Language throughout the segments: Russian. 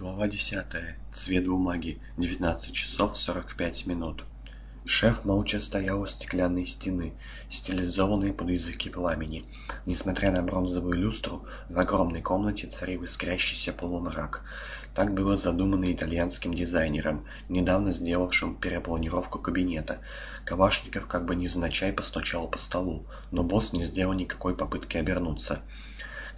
Глава 10. Цвет бумаги. 19 часов 45 минут. Шеф молча стоял у стеклянной стены, стилизованной под языки пламени. Несмотря на бронзовую люстру, в огромной комнате царил искрящийся полумрак. Так было задумано итальянским дизайнером, недавно сделавшим перепланировку кабинета. Калашников как бы невзначай постучал по столу, но босс не сделал никакой попытки обернуться.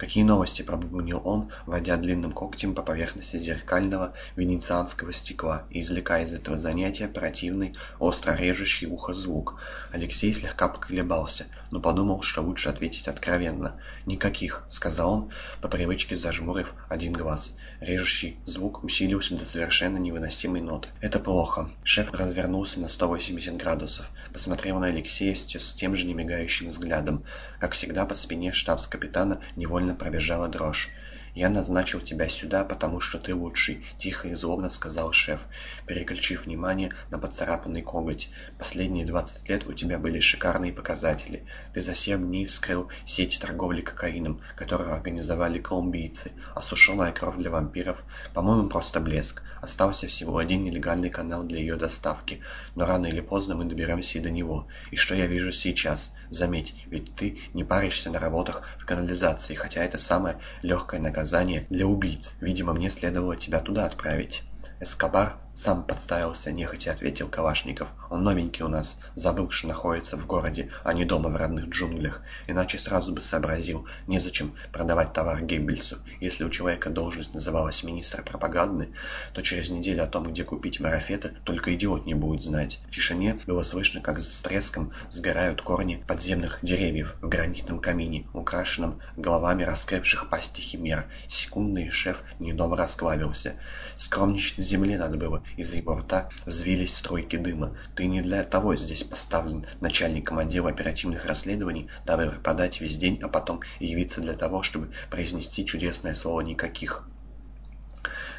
«Какие новости?» — пробубнил он, водя длинным когтем по поверхности зеркального венецианского стекла и извлекая из этого занятия противный, остро режущий ухо звук. Алексей слегка поколебался, но подумал, что лучше ответить откровенно. «Никаких», — сказал он, по привычке зажмурив один глаз. Режущий звук усилился до совершенно невыносимой ноты. «Это плохо». Шеф развернулся на 180 градусов, посмотрел на Алексея с тем же немигающим взглядом. Как всегда, по спине штабс-капитана невольно пробежала дрожь. «Я назначил тебя сюда, потому что ты лучший», — тихо и злобно сказал шеф, переключив внимание на поцарапанный коготь. «Последние двадцать лет у тебя были шикарные показатели. Ты за семь дней вскрыл сеть торговли кокаином, которую организовали колумбийцы, осушенная кровь для вампиров. По-моему, просто блеск. Остался всего один нелегальный канал для ее доставки, но рано или поздно мы доберемся и до него. И что я вижу сейчас? Заметь, ведь ты не паришься на работах в канализации, хотя это самое легкое наказание наказание для убийц. Видимо, мне следовало тебя туда отправить. Эскобар сам подставился, нехотя ответил Калашников. Он новенький у нас, забыл, что находится в городе, а не дома в родных джунглях. Иначе сразу бы сообразил, незачем продавать товар Геббельсу. Если у человека должность называлась министр пропаганды, то через неделю о том, где купить марафеты, только идиот не будет знать. В тишине было слышно, как с треском сгорают корни подземных деревьев в гранитном камине, украшенном головами раскрывших пасти химер. Секундный шеф недобро расклавился. Скромничать на земле надо было, из его рта взвились струйки дыма. Ты не для того здесь поставлен начальником отдела оперативных расследований, дабы пропадать весь день, а потом явиться для того, чтобы произнести чудесное слово «никаких».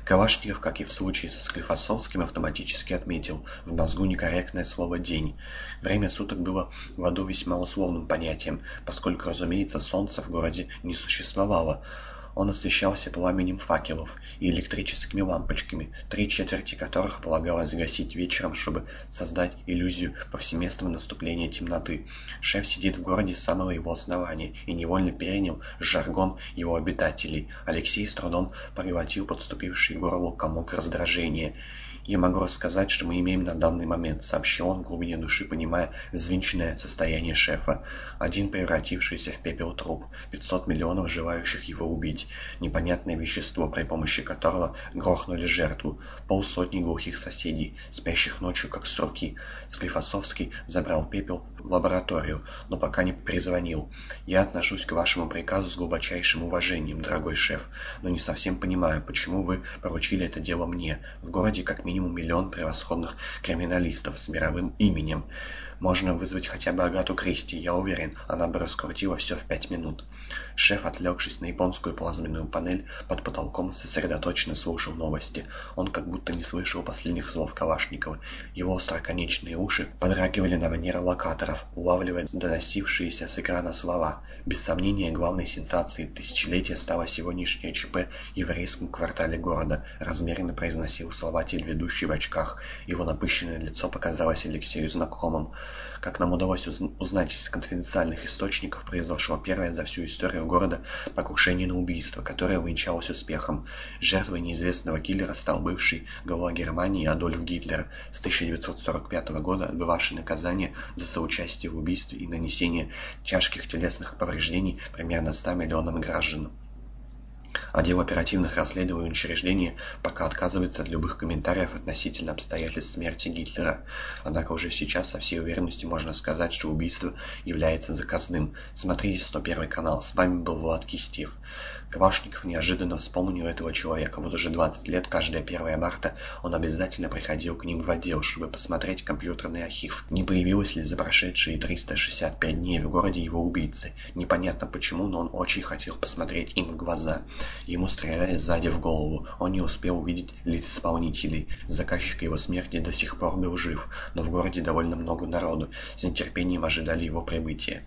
Калашников, как и в случае со Склифосовским, автоматически отметил в мозгу некорректное слово «день». Время суток было в аду весьма условным понятием, поскольку, разумеется, солнца в городе не существовало. Он освещался пламенем факелов и электрическими лампочками, три четверти которых полагалось гасить вечером, чтобы создать иллюзию повсеместного наступления темноты. Шеф сидит в городе с самого его основания и невольно перенял жаргон его обитателей. Алексей с трудом проглотил подступивший горло комок раздражения. «Я могу рассказать, что мы имеем на данный момент», — сообщил он в глубине души, понимая взвинченное состояние шефа. Один превратившийся в пепел труп, 500 миллионов желающих его убить, непонятное вещество, при помощи которого грохнули жертву, полсотни глухих соседей, спящих ночью как сроки. Склифосовский забрал пепел в лабораторию, но пока не призвонил. «Я отношусь к вашему приказу с глубочайшим уважением, дорогой шеф, но не совсем понимаю, почему вы поручили это дело мне. В городе как минимум минимум миллион превосходных криминалистов с мировым именем. Можно вызвать хотя бы Агату Кристи, я уверен, она бы раскрутила все в пять минут. Шеф, отвлекшись на японскую плазменную панель под потолком, сосредоточенно слушал новости. Он как будто не слышал последних слов Калашникова. Его остроконечные уши подрагивали на манер локаторов, улавливая доносившиеся с экрана слова. Без сомнения, главной сенсацией тысячелетия стало сегодняшнее ЧП в еврейском квартале города. Размеренно произносил слова телеведущий в очках. Его напыщенное лицо показалось Алексею знакомым. Как нам удалось узнать из конфиденциальных источников, произошло первое за всю историю города покушение на убийство, которое увенчалось успехом. Жертвой неизвестного киллера стал бывший глава Германии Адольф Гитлер, с 1945 года отбывавший наказание за соучастие в убийстве и нанесение тяжких телесных повреждений примерно 100 миллионам граждан. Отдел оперативных расследований учреждения пока отказывается от любых комментариев относительно обстоятельств смерти Гитлера. Однако уже сейчас со всей уверенностью можно сказать, что убийство является заказным. Смотрите 101 канал. С вами был Влад Кистев. Квашников неожиданно вспомнил этого человека. Вот уже 20 лет, каждое 1 марта, он обязательно приходил к ним в отдел, чтобы посмотреть компьютерный архив. Не появилось ли за прошедшие 365 дней в городе его убийцы. Непонятно почему, но он очень хотел посмотреть им в глаза. Ему стреляли сзади в голову. Он не успел увидеть лиц исполнителей. Заказчик его смерти до сих пор был жив, но в городе довольно много народу. С нетерпением ожидали его прибытия.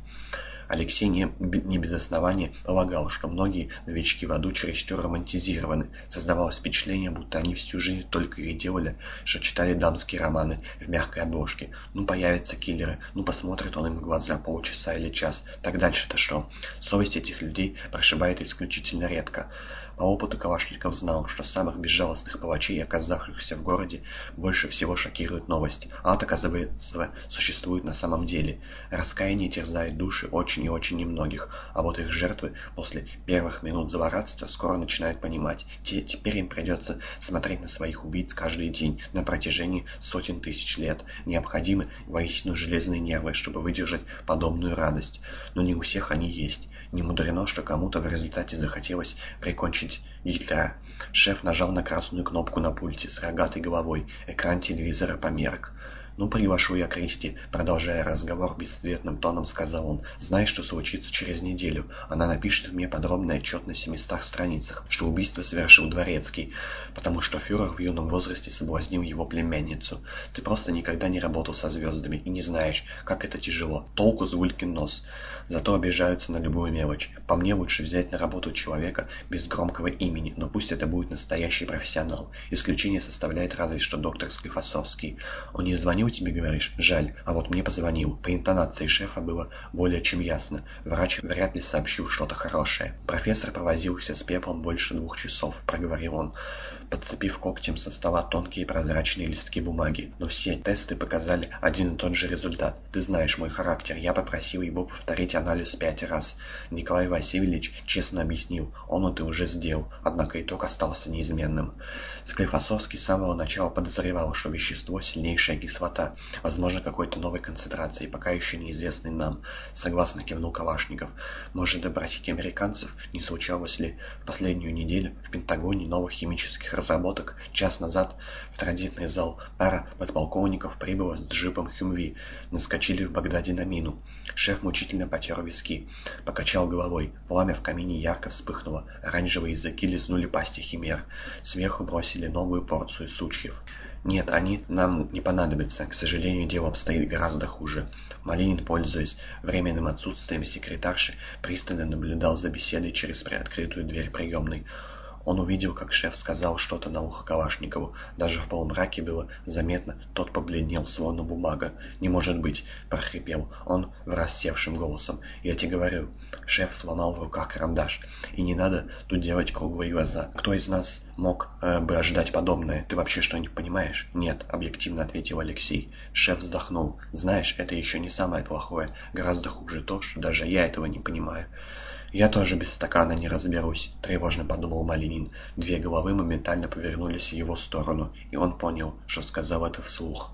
Алексей не, не без основания полагал, что многие новички в аду чересчур романтизированы. Создавалось впечатление, будто они всю жизнь только и делали, что читали дамские романы в мягкой обложке. Ну, появятся киллеры, ну, посмотрит он им в глаза полчаса или час. Так дальше-то что? Совесть этих людей прошибает исключительно редко. По опыту Калашников знал, что самых безжалостных палачей, оказавшихся в городе, больше всего шокирует новость. Ад, оказывается, существует на самом деле. Раскаяние терзает души очень и очень немногих, а вот их жертвы после первых минут злорадства скоро начинают понимать. Те, теперь им придется смотреть на своих убийц каждый день на протяжении сотен тысяч лет. Необходимы воистину железные нервы, чтобы выдержать подобную радость. Но не у всех они есть. Не мудрено, что кому-то в результате захотелось прикончить Гитлера. Шеф нажал на красную кнопку на пульте с рогатой головой. Экран телевизора померк. «Ну, приглашу я Кристи», — продолжая разговор бесцветным тоном, сказал он. «Знаешь, что случится через неделю? Она напишет мне подробный отчет на 700 страницах, что убийство совершил Дворецкий, потому что фюрер в юном возрасте соблазнил его племянницу. Ты просто никогда не работал со звездами и не знаешь, как это тяжело. Толку с гулькин нос. Зато обижаются на любую мелочь. По мне лучше взять на работу человека без громкого имени, но пусть это будет настоящий профессионал. Исключение составляет разве что доктор Склифосовский. Он не звонил тебе, говоришь? Жаль. А вот мне позвонил. По интонации шефа было более чем ясно. Врач вряд ли сообщил что-то хорошее. Профессор провозился с пеплом больше двух часов, проговорил он, подцепив когтем со стола тонкие прозрачные листки бумаги. Но все тесты показали один и тот же результат. Ты знаешь мой характер. Я попросил его повторить анализ пять раз. Николай Васильевич честно объяснил, он это уже сделал, однако итог остался неизменным. Склифосовский с самого начала подозревал, что вещество сильнейшая кислота, возможно какой-то новой концентрации, пока еще неизвестной нам. Согласно кивнул Калашников. Может допросить американцев, не случалось ли в последнюю неделю в Пентагоне новых химических разработок. Час назад в транзитный зал пара подполковников прибыла с джипом Хюмви, наскочили в Багдаде на мину. Шеф мучительно потер виски, покачал головой. Пламя в камине ярко вспыхнуло, оранжевые языки лизнули пасти химер. Сверху бросили новую порцию сучьев. Нет, они нам не понадобятся. К сожалению, дело обстоит гораздо хуже. Малинин, пользуясь временным отсутствием секретарши, пристально наблюдал за беседой через приоткрытую дверь приемной. Он увидел, как шеф сказал что-то на ухо Калашникову. Даже в полумраке было заметно, тот побледнел, словно бумага. «Не может быть!» — прохрипел он в рассевшим голосом. «Я тебе говорю!» Шеф сломал в руках карандаш. «И не надо тут делать круглые глаза. Кто из нас мог э, бы ожидать подобное? Ты вообще что-нибудь понимаешь?» «Нет», — объективно ответил Алексей. Шеф вздохнул. «Знаешь, это еще не самое плохое. Гораздо хуже то, что даже я этого не понимаю». «Я тоже без стакана не разберусь», — тревожно подумал Малинин. Две головы моментально повернулись в его сторону, и он понял, что сказал это вслух.